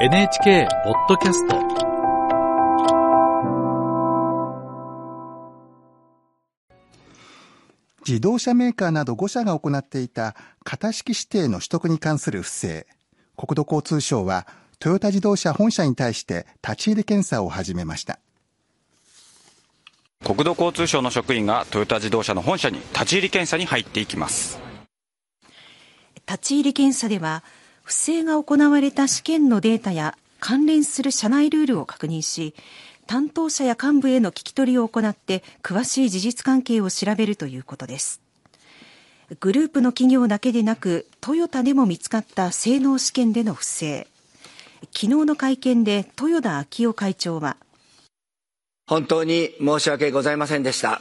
NHK ポッドキャスト。自動車メーカーなど5社が行っていた型式指定の取得に関する不正。国土交通省はトヨタ自動車本社に対して立ち入り検査を始めました。国土交通省の職員がトヨタ自動車の本社に立ち入り検査に入っていきます。立ち入り検査では不正が行われた試験のデータや関連する社内ルールを確認し担当者や幹部への聞き取りを行って詳しい事実関係を調べるということです。グループの企業だけでなくトヨタでも見つかった性能試験での不正。昨日の会見で豊田昭夫会長は本当に申し訳ございませんでした。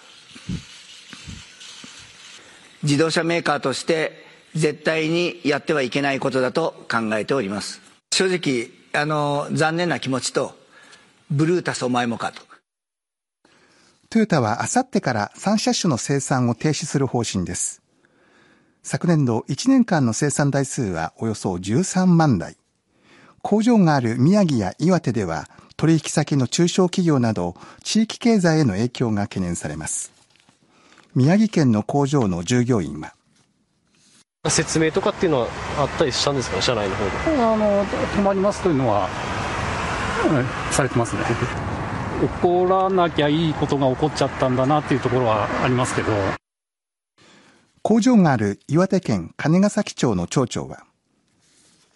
自動車メーカーとして絶対にやってはいけないことだと考えております。正直あの残念な気持ちとブルータスお前もかと。トヨタはあさってから3車種の生産を停止する方針です。昨年度1年間の生産台数はおよそ13万台。工場がある宮城や岩手では取引先の中小企業など地域経済への影響が懸念されます。宮城県の工場の従業員は説明とかっていうのはあったりしたんですか社内の方で？あの止まりますというのは、うん、されてますね。起こらなきゃいいことが起こっちゃったんだなっていうところはありますけど。工場がある岩手県金ヶ崎町の町長は。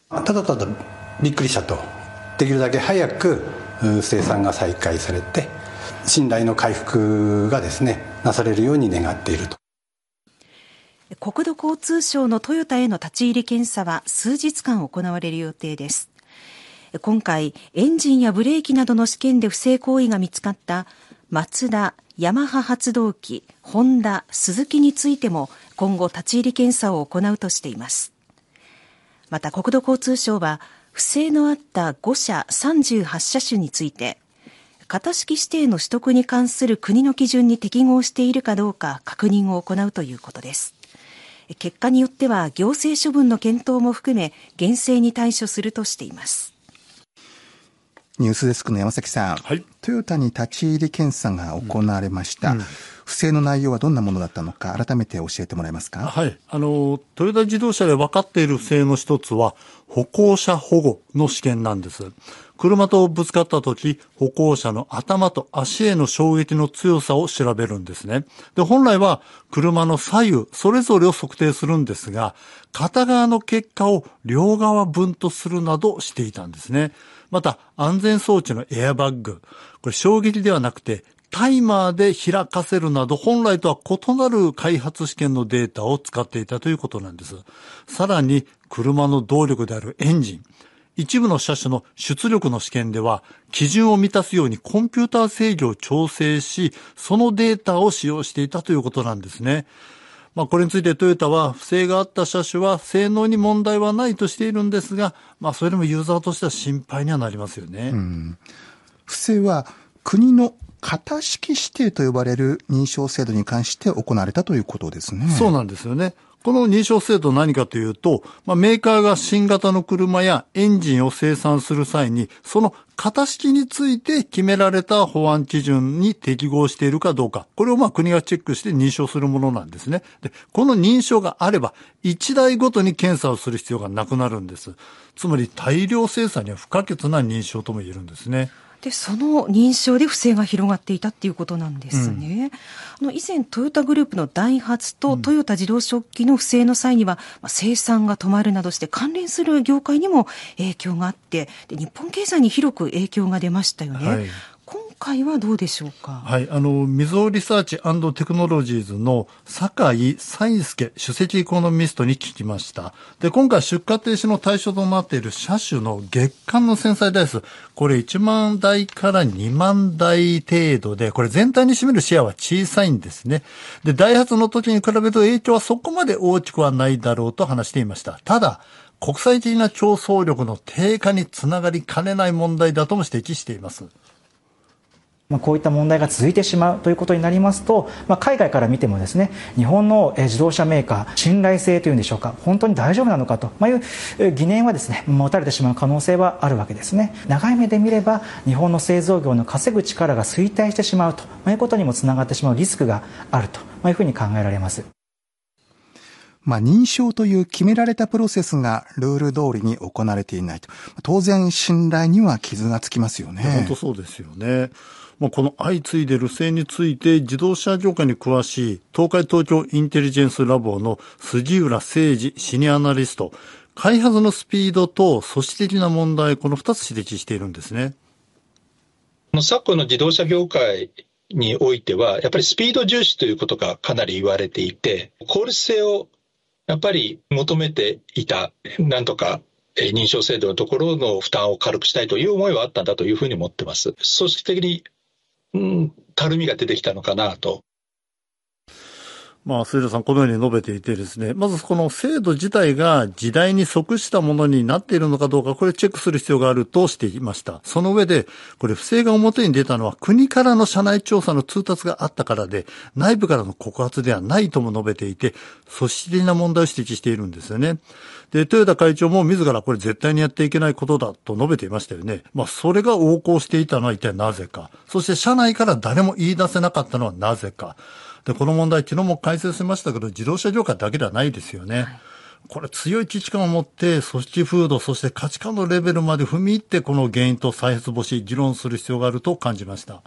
ただただびっくりしたと。できるだけ早く生産が再開されて信頼の回復がですねなされるように願っていると国土交通省のトヨタへの立ち入り検査は数日間行われる予定です。今回エンジンやブレーキなどの試験で不正行為が見つかったマツダ、ヤマハ発動機、ホンダ、スズキについても今後立ち入り検査を行うとしています。また国土交通省は不正のあった5社38車種について型式指定の取得に関する国の基準に適合しているかどうか確認を行うということです。結果によっては行政処分の検討も含め厳正に対処するとしています。ニュースデスクの山崎さん、はい、トヨタに立ち入り検査が行われました、うん。うん、不正の内容はどんなものだったのか改めて教えてもらえますか？はい。あのトヨタ自動車で分かっている不正の一つは歩行者保護の試験なんです車とぶつかった時、歩行者の頭と足への衝撃の強さを調べるんですね。で、本来は車の左右、それぞれを測定するんですが、片側の結果を両側分とするなどしていたんですね。また、安全装置のエアバッグ。これ衝撃ではなくて、タイマーで開かせるなど本来とは異なる開発試験のデータを使っていたということなんです。さらに車の動力であるエンジン。一部の車種の出力の試験では、基準を満たすようにコンピューター制御を調整し、そのデータを使用していたということなんですね。まあ、これについてトヨタは不正があった車種は性能に問題はないとしているんですが、まあ、それでもユーザーとしては心配にはなりますよね。不正は国の型式指定と呼ばれる認証制度に関して行われたということですね。そうなんですよね。この認証制度何かというと、まあ、メーカーが新型の車やエンジンを生産する際に、その型式について決められた保安基準に適合しているかどうか、これをまあ国がチェックして認証するものなんですね。で、この認証があれば、1台ごとに検査をする必要がなくなるんです。つまり大量生産には不可欠な認証とも言えるんですね。でその認証で不正が広がっていたっていうことなんですね。うん、あの以前トヨタグループのダイハツとトヨタ自動食器の不正の際には、まあ、生産が止まるなどして関連する業界にも影響があってで日本経済に広く影響が出ましたよね。はい回はどうでしょうか？はい、あの、みずほリサーチテクノロジーズの酒井彩介首席エコノミストに聞きました。で、今回出荷停止の対象となっている車種の月間の繊細台数、これ1万台から2万台程度で、これ全体に占めるシェアは小さいんですね。で、ダイハツの時に比べると影響はそこまで大きくはないだろうと話していました。ただ、国際的な競争力の低下につながりかねない問題だとも指摘しています。まあ、こういった問題が続いてしまうということになりますと、まあ、海外から見てもですね日本の自動車メーカー信頼性というんでしょうか本当に大丈夫なのかという疑念はですね持たれてしまう可能性はあるわけですね長い目で見れば日本の製造業の稼ぐ力が衰退してしまうということにもつながってしまうリスクがあるというふうに考えられますまあ、認証という決められたプロセスがルール通りに行われていないと。当然、信頼には傷がつきますよね。本当そうですよね。まあ、この相次いでる不正について自動車業界に詳しい東海東京インテリジェンスラボの杉浦誠二シニアアナリスト、開発のスピードと組織的な問題、この2つ指摘しているんですね。昨今の自動車業界においては、やっぱりスピード重視ということがかなり言われていて、効率性をやっぱり求めていた、なんとか認証制度のところの負担を軽くしたいという思いはあったんだというふうに思ってます。組織的に、たるみが出てきたのかなと。まあ、末田さん、このように述べていてですね、まずこの制度自体が時代に即したものになっているのかどうか、これチェックする必要があるとしていました。その上で、これ不正が表に出たのは国からの社内調査の通達があったからで、内部からの告発ではないとも述べていて、組織的な問題を指摘しているんですよね。で、豊田会長も自らこれ絶対にやっていけないことだと述べていましたよね。まあ、それが横行していたのは一体なぜか。そして社内から誰も言い出せなかったのはなぜか。で、この問題、昨日も解説しましたけど、自動車業界だけではないですよね。はいこれ強い危機感を持って組織風土、そして価値観のレベルまで踏み入ってこの原因と再発防止、議論する必要があると感じました。